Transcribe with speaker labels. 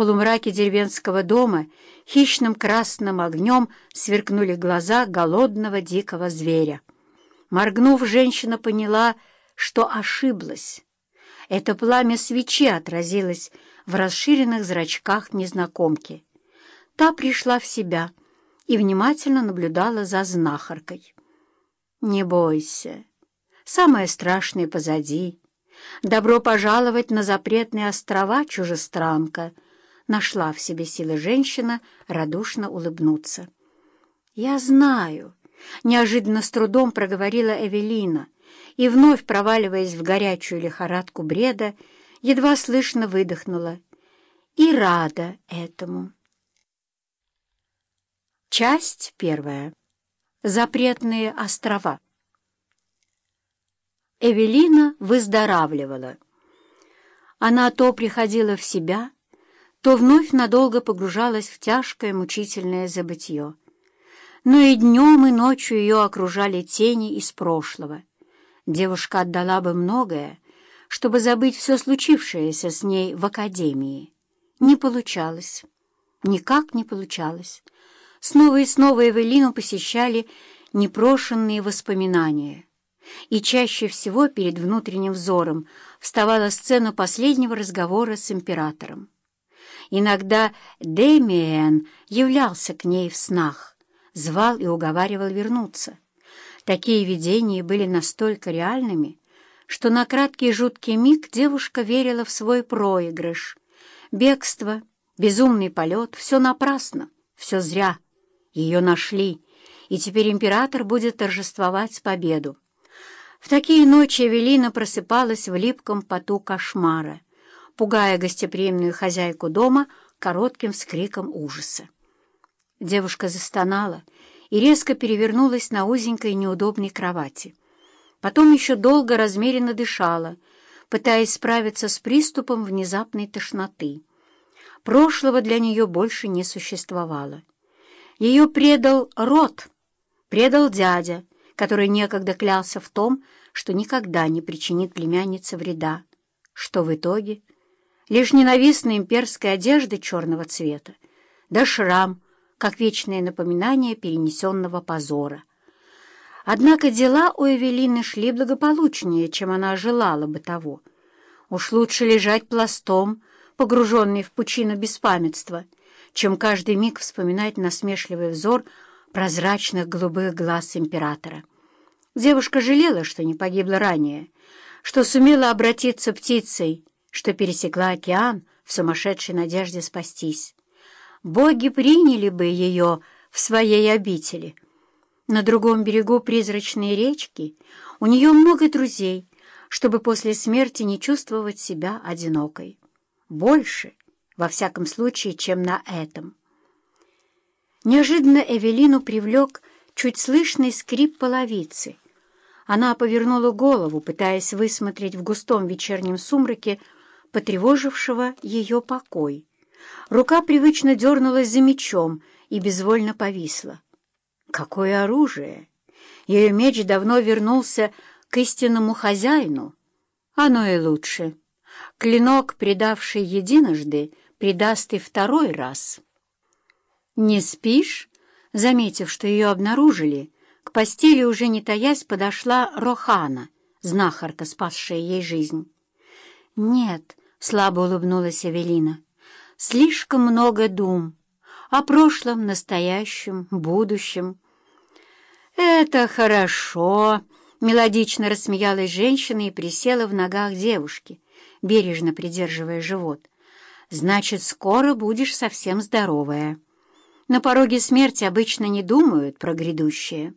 Speaker 1: полумраке деревенского дома хищным красным огнем сверкнули глаза голодного дикого зверя. Моргнув, женщина поняла, что ошиблась. Это пламя свечи отразилось в расширенных зрачках незнакомки. Та пришла в себя и внимательно наблюдала за знахаркой. «Не бойся, самое страшное позади. Добро пожаловать на запретные острова, чужестранка!» Нашла в себе силы женщина радушно улыбнуться. «Я знаю», — неожиданно с трудом проговорила Эвелина, и, вновь проваливаясь в горячую лихорадку бреда, едва слышно выдохнула. «И рада этому». Часть первая. Запретные острова. Эвелина выздоравливала. Она то приходила в себя, то вновь надолго погружалась в тяжкое мучительное забытье. Но и днем, и ночью ее окружали тени из прошлого. Девушка отдала бы многое, чтобы забыть все случившееся с ней в академии. Не получалось. Никак не получалось. Снова и снова Эвелину посещали непрошенные воспоминания. И чаще всего перед внутренним взором вставала сцена последнего разговора с императором. Иногда Демиэн являлся к ней в снах, звал и уговаривал вернуться. Такие видения были настолько реальными, что на краткий жуткий миг девушка верила в свой проигрыш. Бегство, безумный полет — все напрасно, все зря. Ее нашли, и теперь император будет торжествовать победу. В такие ночи Эвелина просыпалась в липком поту кошмара — пугая гостеприимную хозяйку дома коротким вскриком ужаса. Девушка застонала и резко перевернулась на узенькой неудобной кровати. Потом еще долго размеренно дышала, пытаясь справиться с приступом внезапной тошноты. Прошлого для нее больше не существовало. Ее предал род, предал дядя, который некогда клялся в том, что никогда не причинит племяннице вреда, что в итоге лишь ненавистная имперская одежда черного цвета, да шрам, как вечное напоминание перенесенного позора. Однако дела у Эвелины шли благополучнее, чем она желала бы того. Уж лучше лежать пластом, погруженный в пучину беспамятства, чем каждый миг вспоминать насмешливый взор прозрачных голубых глаз императора. Девушка жалела, что не погибла ранее, что сумела обратиться птицей, что пересекла океан в сумасшедшей надежде спастись. Боги приняли бы ее в своей обители. На другом берегу призрачной речки у нее много друзей, чтобы после смерти не чувствовать себя одинокой. Больше, во всяком случае, чем на этом. Неожиданно Эвелину привлек чуть слышный скрип половицы. Она повернула голову, пытаясь высмотреть в густом вечернем сумраке потревожившего ее покой. Рука привычно дернулась за мечом и безвольно повисла. Какое оружие! Ее меч давно вернулся к истинному хозяину. Оно и лучше. Клинок, предавший единожды, предаст и второй раз. «Не спишь?» Заметив, что ее обнаружили, к постели уже не таясь подошла Рохана, знахарка, спасшая ей жизнь. «Нет, Слабо улыбнулась Эвелина. «Слишком много дум. О прошлом, настоящем, будущем». «Это хорошо!» — мелодично рассмеялась женщина и присела в ногах девушки, бережно придерживая живот. «Значит, скоро будешь совсем здоровая. На пороге смерти обычно не думают про грядущее».